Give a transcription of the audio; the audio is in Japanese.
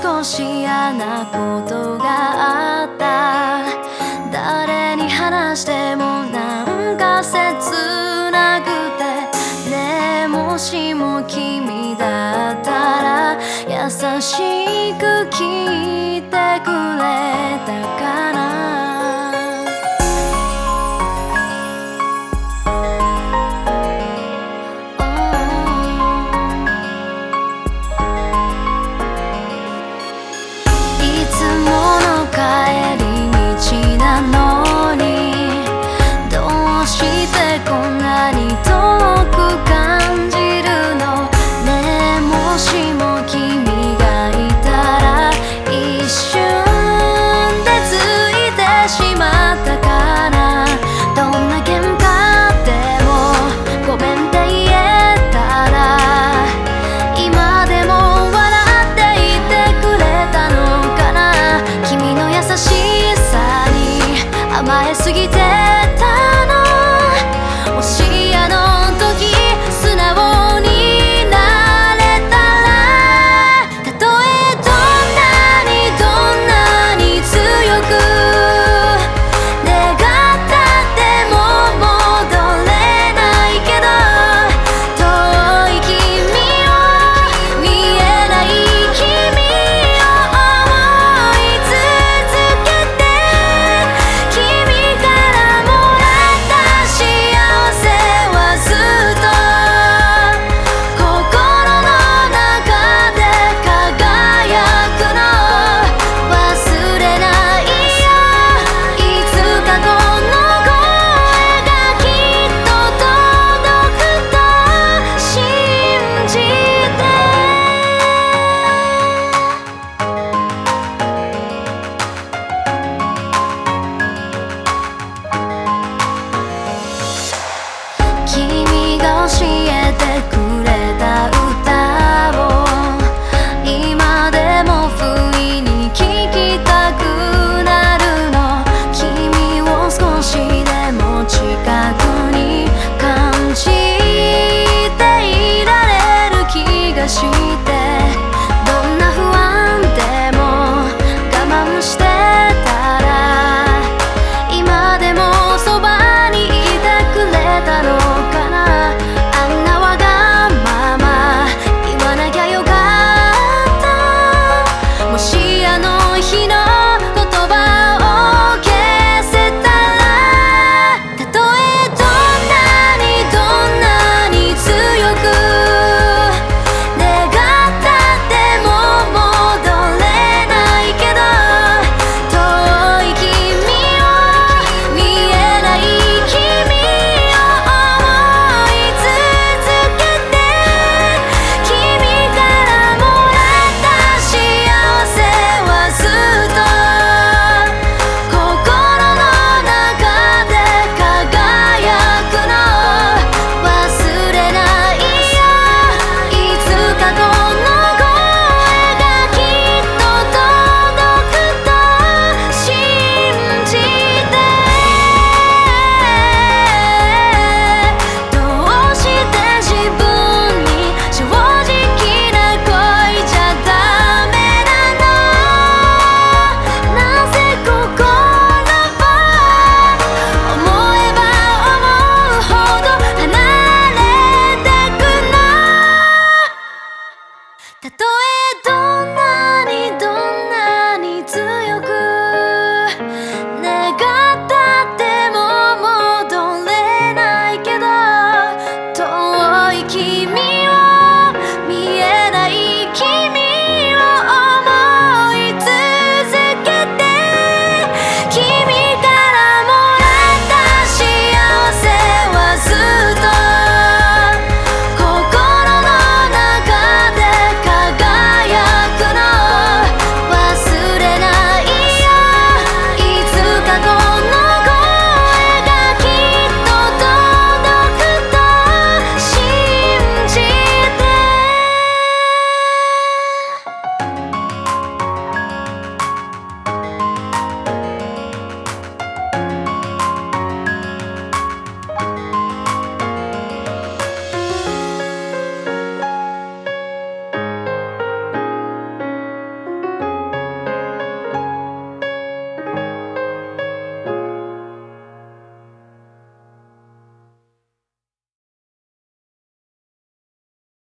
少し嫌なことがあった。誰に話してもなんか切なくて。ねえもしも君だったら優しく聞いてくれたかな。えどう